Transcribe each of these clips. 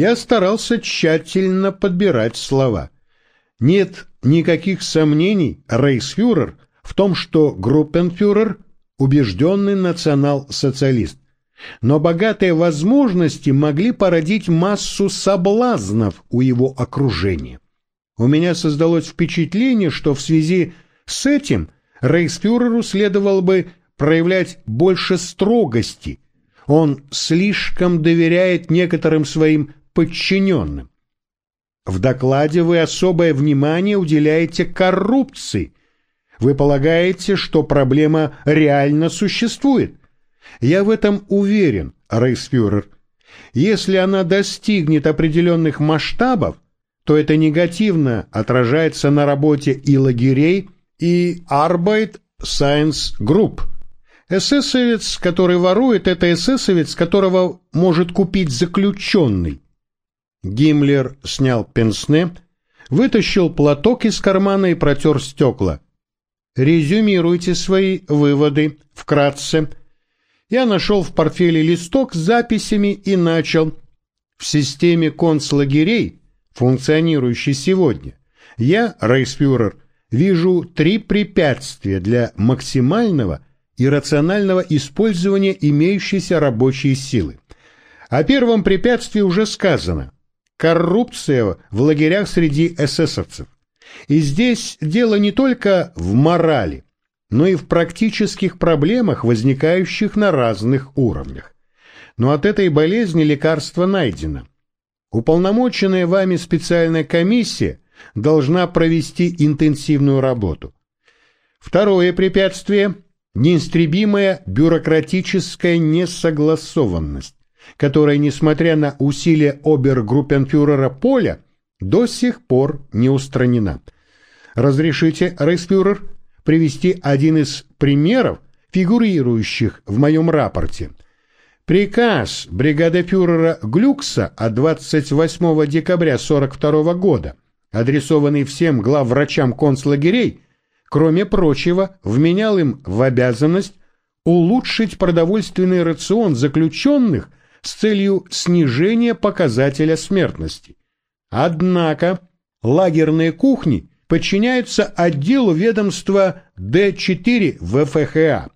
Я старался тщательно подбирать слова. Нет никаких сомнений, рейхсфюрер, в том, что группенфюрер – убежденный национал-социалист. Но богатые возможности могли породить массу соблазнов у его окружения. У меня создалось впечатление, что в связи с этим рейхсфюреру следовало бы проявлять больше строгости. Он слишком доверяет некоторым своим подчиненным. В докладе вы особое внимание уделяете коррупции. Вы полагаете, что проблема реально существует. Я в этом уверен, рейхсфюрер. Если она достигнет определенных масштабов, то это негативно отражается на работе и лагерей, и Arbeit Science Group. Эсэсовец, который ворует, это эсэсовец, которого может купить заключенный. Гиммлер снял пенсне, вытащил платок из кармана и протер стекла. Резюмируйте свои выводы вкратце. Я нашел в портфеле листок с записями и начал. В системе концлагерей, функционирующей сегодня, я, рейхсфюрер, вижу три препятствия для максимального и рационального использования имеющейся рабочей силы. О первом препятствии уже сказано. Коррупция в лагерях среди эсэсовцев. И здесь дело не только в морали, но и в практических проблемах, возникающих на разных уровнях. Но от этой болезни лекарство найдено. Уполномоченная вами специальная комиссия должна провести интенсивную работу. Второе препятствие – неистребимая бюрократическая несогласованность, которая, несмотря на усилия обергруппенфюрера Поля, до сих пор не устранена. Разрешите, рейхсфюрер, привести один из примеров, фигурирующих в моем рапорте. Приказ бригадофюрера Глюкса от 28 декабря 42 года, адресованный всем главврачам концлагерей, кроме прочего, вменял им в обязанность улучшить продовольственный рацион заключенных с целью снижения показателя смертности. Однако лагерные кухни подчиняются отделу ведомства Д4 ВФХА.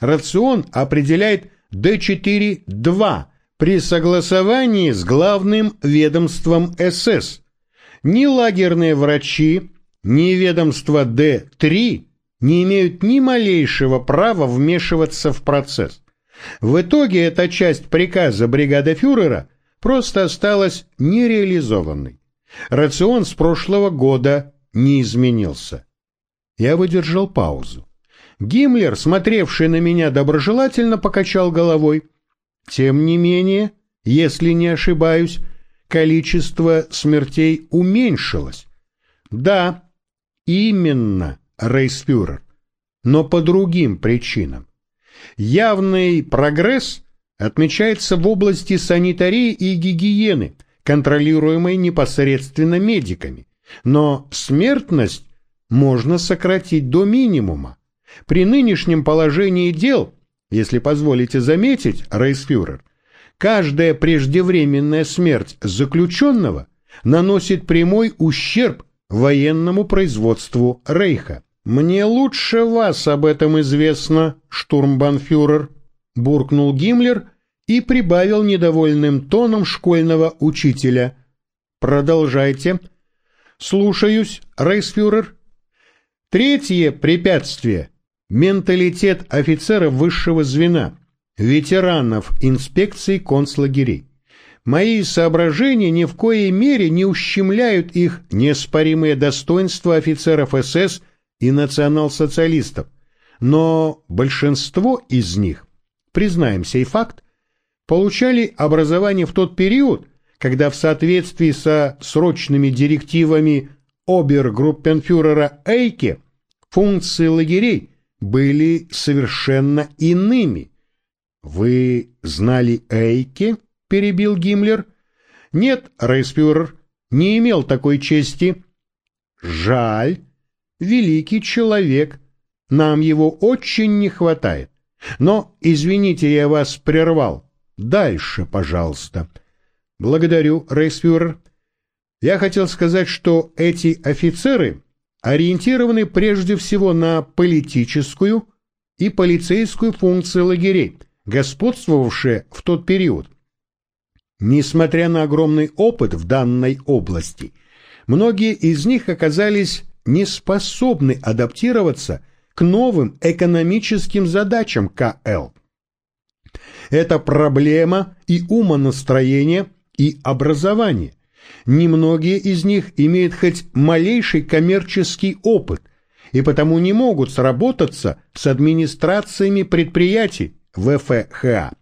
Рацион определяет Д4-2 при согласовании с главным ведомством СС. Ни лагерные врачи, ни ведомство Д3 не имеют ни малейшего права вмешиваться в процесс. В итоге эта часть приказа бригады фюрера просто осталась нереализованной. Рацион с прошлого года не изменился. Я выдержал паузу. Гиммлер, смотревший на меня доброжелательно, покачал головой. Тем не менее, если не ошибаюсь, количество смертей уменьшилось. Да, именно, рейсфюрер, но по другим причинам. Явный прогресс отмечается в области санитарии и гигиены, контролируемой непосредственно медиками, но смертность можно сократить до минимума. При нынешнем положении дел, если позволите заметить, рейсфюрер, каждая преждевременная смерть заключенного наносит прямой ущерб военному производству Рейха. «Мне лучше вас об этом известно, штурмбанфюрер», — буркнул Гиммлер и прибавил недовольным тоном школьного учителя. «Продолжайте». «Слушаюсь, рейсфюрер». Третье препятствие – менталитет офицеров высшего звена, ветеранов инспекций концлагерей. Мои соображения ни в коей мере не ущемляют их неоспоримые достоинства офицеров СС и национал-социалистов, но большинство из них, признаем сей факт, получали образование в тот период, когда в соответствии со срочными директивами обергруппенфюрера Эйке функции лагерей были совершенно иными. «Вы знали Эйке?» – перебил Гиммлер. «Нет, рейспюрер, не имел такой чести». «Жаль. Великий человек. Нам его очень не хватает. Но, извините, я вас прервал. Дальше, пожалуйста». Благодарю, рейсфюрер. Я хотел сказать, что эти офицеры ориентированы прежде всего на политическую и полицейскую функции лагерей, господствовавшие в тот период. Несмотря на огромный опыт в данной области, многие из них оказались не способны адаптироваться к новым экономическим задачам КЛ. Это проблема и умонастроения, и образования. Немногие из них имеют хоть малейший коммерческий опыт и потому не могут сработаться с администрациями предприятий ВФХА.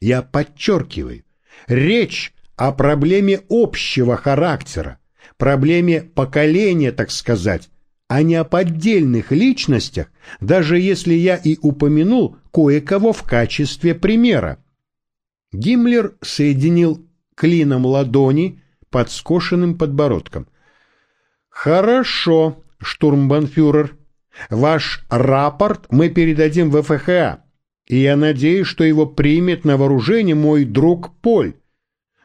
Я подчеркиваю, речь о проблеме общего характера, проблеме поколения, так сказать, а не о поддельных личностях, даже если я и упомянул кое-кого в качестве примера. Гиммлер соединил клином ладони под скошенным подбородком. «Хорошо, штурмбанфюрер. Ваш рапорт мы передадим в ФХА, и я надеюсь, что его примет на вооружение мой друг Поль.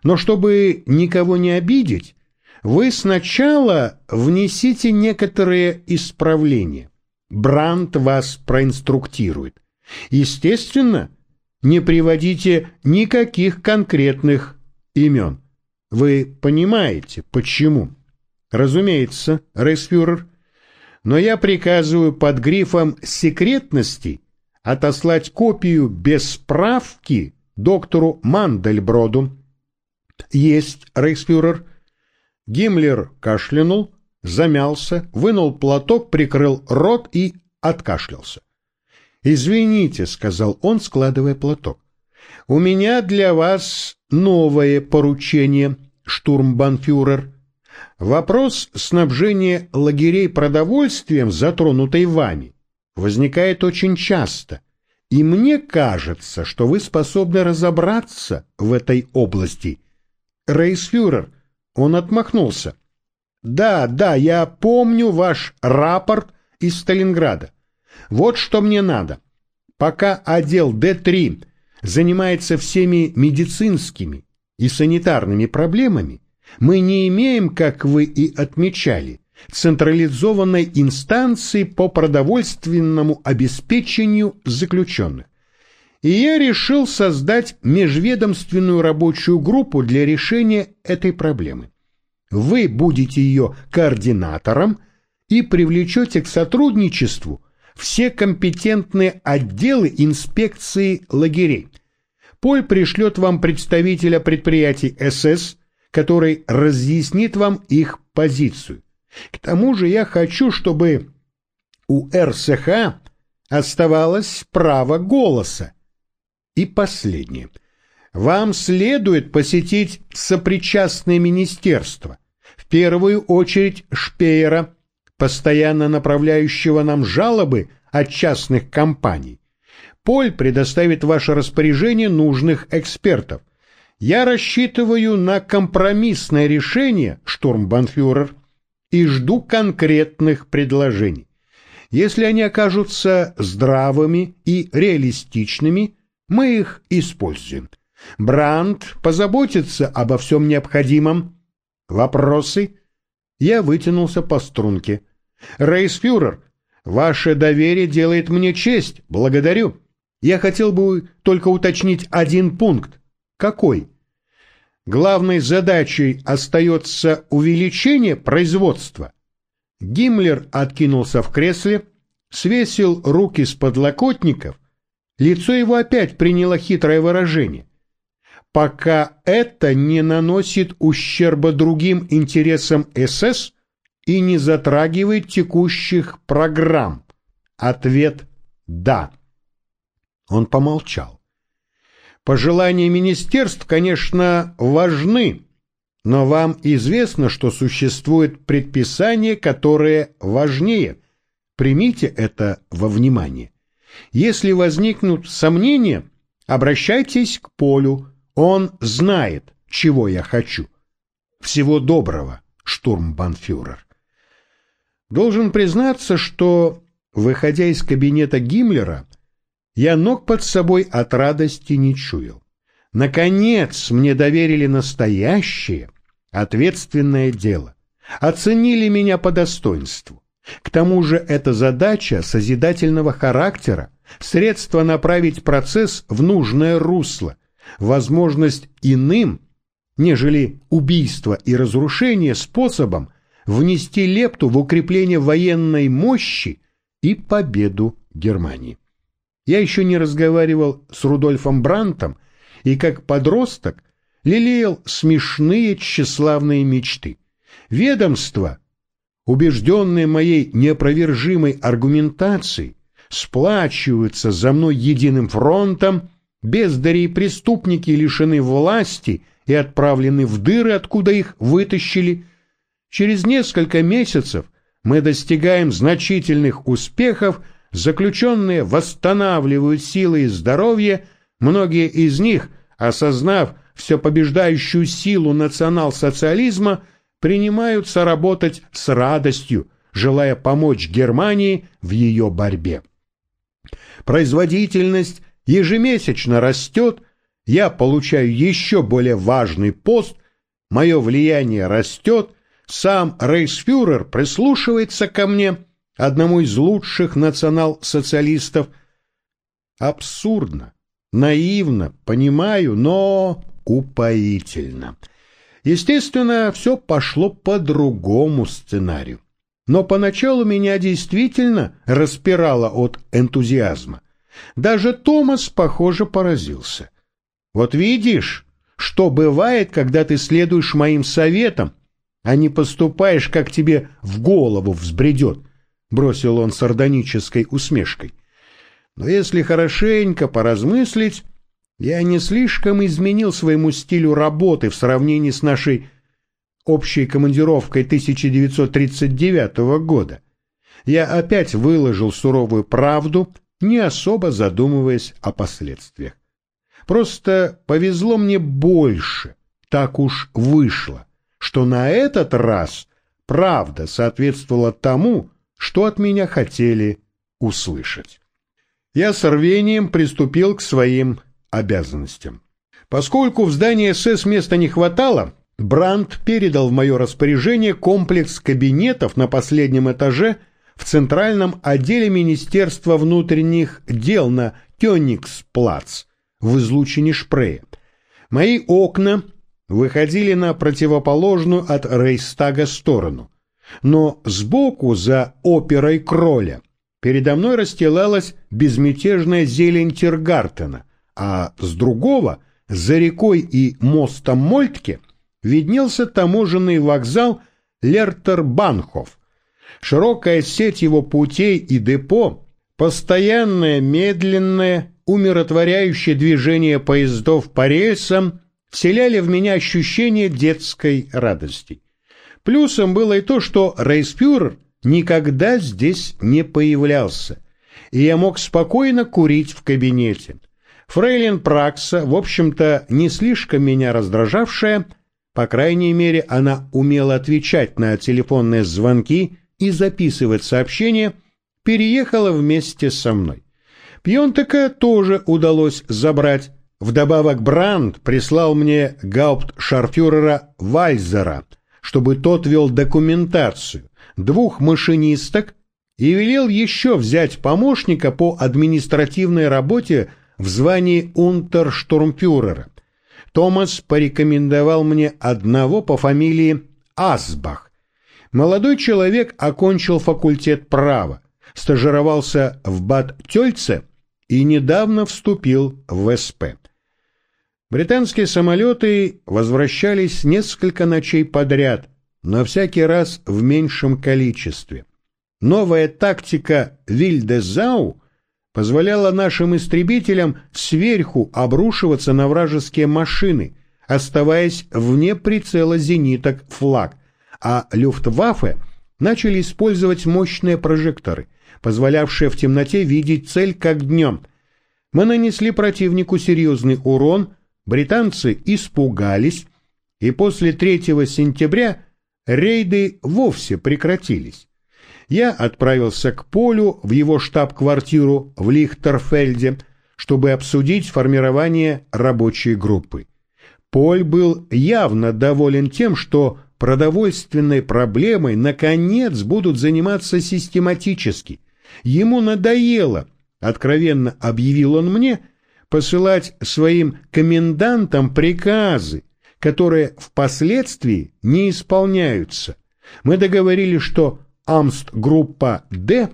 Но чтобы никого не обидеть, вы сначала внесите некоторые исправления. Бранд вас проинструктирует. Естественно, не приводите никаких конкретных имен. Вы понимаете, почему? Разумеется, рейсфюрер. Но я приказываю под грифом секретности отослать копию без справки доктору Мандельброду. Есть, рейхсфюрер. Гиммлер кашлянул, замялся, вынул платок, прикрыл рот и откашлялся. «Извините», — сказал он, складывая платок. «У меня для вас новое поручение, штурмбанфюрер. Вопрос снабжения лагерей продовольствием, затронутой вами, возникает очень часто, и мне кажется, что вы способны разобраться в этой области. Рейсфюрер, он отмахнулся. Да, да, я помню ваш рапорт из Сталинграда. Вот что мне надо. Пока отдел Д-3 занимается всеми медицинскими и санитарными проблемами, мы не имеем, как вы и отмечали, централизованной инстанции по продовольственному обеспечению заключенных. И я решил создать межведомственную рабочую группу для решения этой проблемы. Вы будете ее координатором и привлечете к сотрудничеству все компетентные отделы инспекции лагерей. Поль пришлет вам представителя предприятий СС, который разъяснит вам их позицию. К тому же я хочу, чтобы у РСХ оставалось право голоса. И последнее. Вам следует посетить сопричастные министерства, в первую очередь Шпеера, постоянно направляющего нам жалобы от частных компаний. Поль предоставит ваше распоряжение нужных экспертов. Я рассчитываю на компромиссное решение, штурмбанфюрер, и жду конкретных предложений. Если они окажутся здравыми и реалистичными, мы их используем. Бранд позаботится обо всем необходимом. Вопросы? Я вытянулся по струнке. Рейсфюрер, ваше доверие делает мне честь. Благодарю. Я хотел бы только уточнить один пункт. Какой? главной задачей остается увеличение производства. Гиммлер откинулся в кресле, свесил руки с подлокотников, лицо его опять приняло хитрое выражение. Пока это не наносит ущерба другим интересам СС и не затрагивает текущих программ. Ответ «да». Он помолчал. Пожелания министерств, конечно, важны, но вам известно, что существует предписание, которое важнее. Примите это во внимание. Если возникнут сомнения, обращайтесь к Полю, он знает, чего я хочу. Всего доброго, штурмбанфюрер. Должен признаться, что, выходя из кабинета Гиммлера, я ног под собой от радости не чуял. Наконец мне доверили настоящее, ответственное дело. Оценили меня по достоинству. К тому же эта задача созидательного характера, средство направить процесс в нужное русло, возможность иным, нежели убийство и разрушение способом внести лепту в укрепление военной мощи и победу Германии. Я еще не разговаривал с Рудольфом Брантом и как подросток лелеял смешные тщеславные мечты. Ведомство, убежденное моей неопровержимой аргументацией, сплачиваются за мной единым фронтом, бездари и преступники лишены власти и отправлены в дыры, откуда их вытащили. Через несколько месяцев мы достигаем значительных успехов, заключенные восстанавливают силы и здоровье, многие из них, осознав все побеждающую силу национал-социализма, принимаются работать с радостью, желая помочь Германии в ее борьбе. Производительность ежемесячно растет, я получаю еще более важный пост, мое влияние растет, сам рейхсфюрер прислушивается ко мне, одному из лучших национал-социалистов. Абсурдно, наивно, понимаю, но упоительно. Естественно, все пошло по другому сценарию. Но поначалу меня действительно распирало от энтузиазма. Даже Томас, похоже, поразился. Вот видишь, что бывает, когда ты следуешь моим советам, а не поступаешь, как тебе в голову взбредет, — бросил он сардонической усмешкой. Но если хорошенько поразмыслить, я не слишком изменил своему стилю работы в сравнении с нашей общей командировкой 1939 года. Я опять выложил суровую правду, не особо задумываясь о последствиях. Просто повезло мне больше, так уж вышло что на этот раз правда соответствовала тому, что от меня хотели услышать. Я с рвением приступил к своим обязанностям. Поскольку в здании СС места не хватало, Брандт передал в мое распоряжение комплекс кабинетов на последнем этаже в центральном отделе Министерства внутренних дел на Тёниксплац в излучине Шпрее. Мои окна выходили на противоположную от Рейстага сторону. Но сбоку, за оперой Кроля, передо мной расстилалась безмятежная зелень Тиргартена, а с другого, за рекой и мостом Мольтке, виднелся таможенный вокзал Лертербанхов. Широкая сеть его путей и депо, постоянное медленное, умиротворяющее движение поездов по рельсам вселяли в меня ощущение детской радости. Плюсом было и то, что рейспюрер никогда здесь не появлялся, и я мог спокойно курить в кабинете. Фрейлин Пракса, в общем-то, не слишком меня раздражавшая, по крайней мере, она умела отвечать на телефонные звонки и записывать сообщения, переехала вместе со мной. Пьонтека тоже удалось забрать, Вдобавок Бранд прислал мне гауптшарфюрера Вальзера, чтобы тот вел документацию, двух машинисток и велел еще взять помощника по административной работе в звании унтерштурмфюрера. Томас порекомендовал мне одного по фамилии Асбах. Молодой человек окончил факультет права, стажировался в Бад-Тёльце и недавно вступил в СП. Британские самолеты возвращались несколько ночей подряд, но всякий раз в меньшем количестве. Новая тактика Вильдезау позволяла нашим истребителям сверху обрушиваться на вражеские машины, оставаясь вне прицела зениток флаг, а Люфтваффе начали использовать мощные прожекторы, позволявшие в темноте видеть цель как днем. Мы нанесли противнику серьезный урон – британцы испугались, и после 3 сентября рейды вовсе прекратились. Я отправился к Полю в его штаб-квартиру в Лихтерфельде, чтобы обсудить формирование рабочей группы. Поль был явно доволен тем, что продовольственной проблемой наконец будут заниматься систематически. Ему надоело, откровенно объявил он мне, посылать своим комендантам приказы, которые впоследствии не исполняются. Мы договорились, что Амст-группа «Д»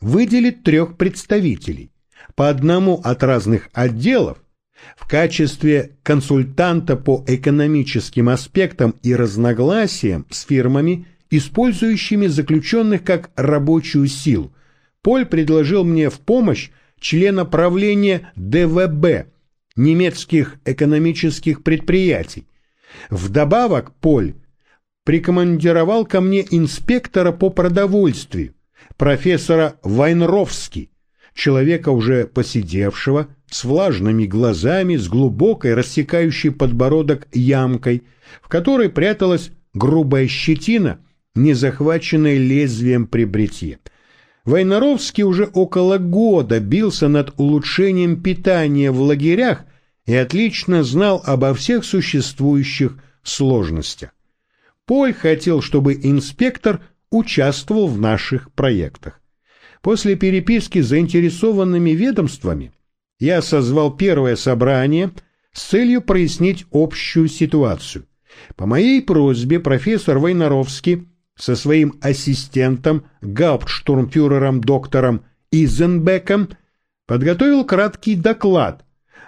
выделит трех представителей, по одному от разных отделов, в качестве консультанта по экономическим аспектам и разногласиям с фирмами, использующими заключенных как рабочую силу. Поль предложил мне в помощь члена правления ДВБ, немецких экономических предприятий. Вдобавок Поль прикомандировал ко мне инспектора по продовольствию, профессора Вайнровски, человека уже посидевшего, с влажными глазами, с глубокой рассекающей подбородок ямкой, в которой пряталась грубая щетина, не захваченная лезвием при бритье. Войнаровский уже около года бился над улучшением питания в лагерях и отлично знал обо всех существующих сложностях. Поль хотел, чтобы инспектор участвовал в наших проектах. После переписки с заинтересованными ведомствами я созвал первое собрание с целью прояснить общую ситуацию. По моей просьбе профессор Войнаровский со своим ассистентом, гауптштурмфюрером доктором Изенбеком, подготовил краткий доклад,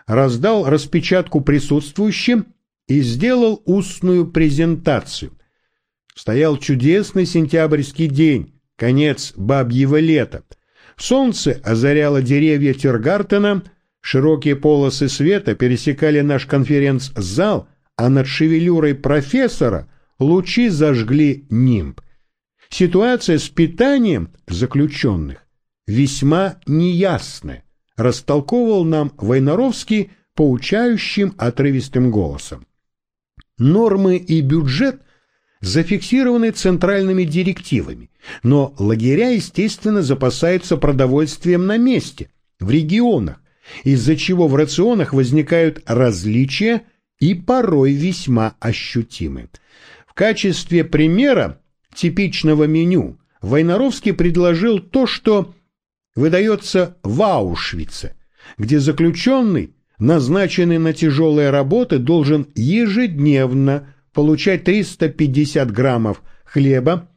раздал распечатку присутствующим и сделал устную презентацию. Стоял чудесный сентябрьский день, конец бабьего лета. Солнце озаряло деревья Тиргартена, широкие полосы света пересекали наш конференц-зал, а над шевелюрой профессора лучи зажгли нимб. Ситуация с питанием заключенных весьма неясная, растолковывал нам Войнаровский поучающим отрывистым голосом. Нормы и бюджет зафиксированы центральными директивами, но лагеря, естественно, запасаются продовольствием на месте, в регионах, из-за чего в рационах возникают различия и порой весьма ощутимы. В качестве примера типичного меню Войнаровский предложил то, что выдается в Аушвице, где заключенный, назначенный на тяжелые работы, должен ежедневно получать 350 граммов хлеба,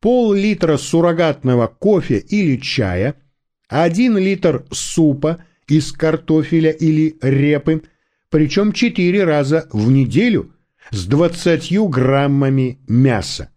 пол-литра суррогатного кофе или чая, 1 литр супа из картофеля или репы, причем 4 раза в неделю с 20 граммами мяса.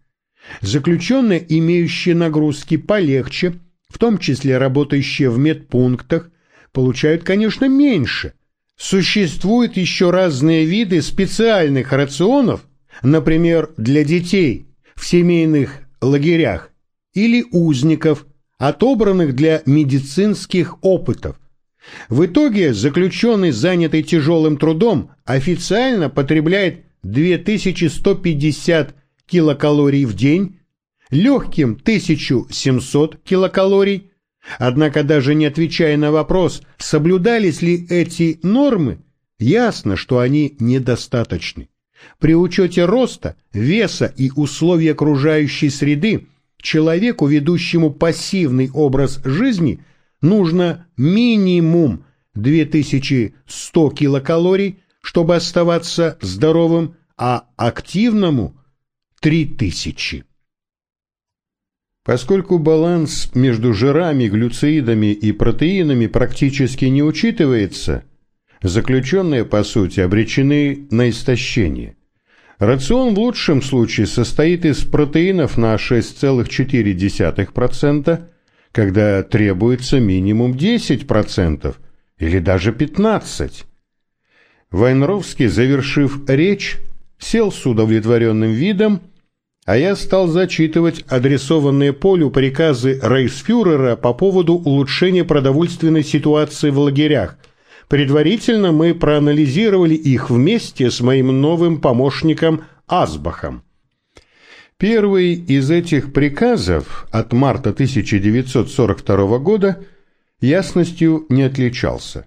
Заключенные, имеющие нагрузки полегче, в том числе работающие в медпунктах, получают, конечно, меньше. Существуют еще разные виды специальных рационов, например, для детей в семейных лагерях или узников, отобранных для медицинских опытов. В итоге заключенный, занятый тяжелым трудом, официально потребляет 2150 килокалорий в день, легким 1700 килокалорий. Однако даже не отвечая на вопрос, соблюдались ли эти нормы, ясно, что они недостаточны. При учете роста, веса и условий окружающей среды человеку, ведущему пассивный образ жизни, нужно минимум 2100 килокалорий, чтобы оставаться здоровым, а активному – 3000. Поскольку баланс между жирами, глюцеидами и протеинами практически не учитывается, заключенные, по сути, обречены на истощение. Рацион в лучшем случае состоит из протеинов на 6,4%, когда требуется минимум 10% или даже 15%. Вайнровский, завершив речь, сел с удовлетворенным видом, а я стал зачитывать адресованные Полю приказы рейхсфюрера по поводу улучшения продовольственной ситуации в лагерях. Предварительно мы проанализировали их вместе с моим новым помощником Асбахом. Первый из этих приказов от марта 1942 года ясностью не отличался.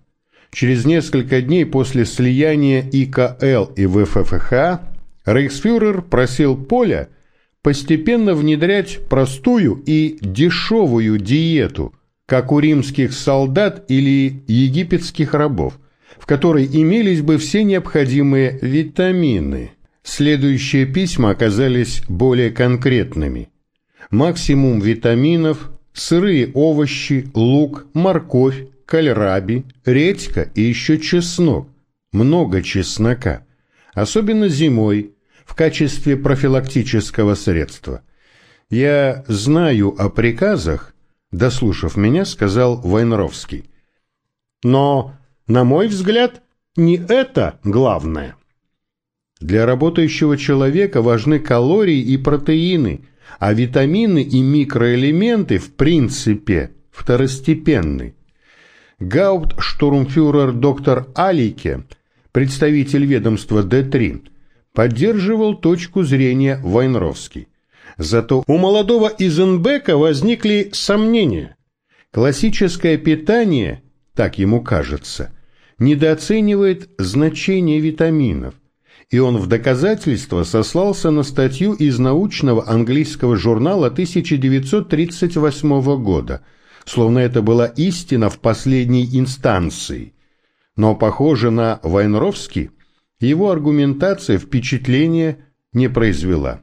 Через несколько дней после слияния ИКЛ и ВФФХ рейхсфюрер просил Поля постепенно внедрять простую и дешевую диету, как у римских солдат или египетских рабов, в которой имелись бы все необходимые витамины. Следующие письма оказались более конкретными. Максимум витаминов, сырые овощи, лук, морковь, кальраби, редька и еще чеснок. Много чеснока. Особенно зимой, в качестве профилактического средства. Я знаю о приказах, дослушав меня, сказал Войнровский. Но, на мой взгляд, не это главное. Для работающего человека важны калории и протеины, а витамины и микроэлементы в принципе второстепенны. Гауптштурмфюрер доктор Алике, представитель ведомства Д-3, поддерживал точку зрения Вайнровский. Зато у молодого Изенбека возникли сомнения. Классическое питание, так ему кажется, недооценивает значение витаминов, и он в доказательство сослался на статью из научного английского журнала 1938 года – словно это была истина в последней инстанции. Но, похоже на Вайнровский, его аргументация впечатления не произвела.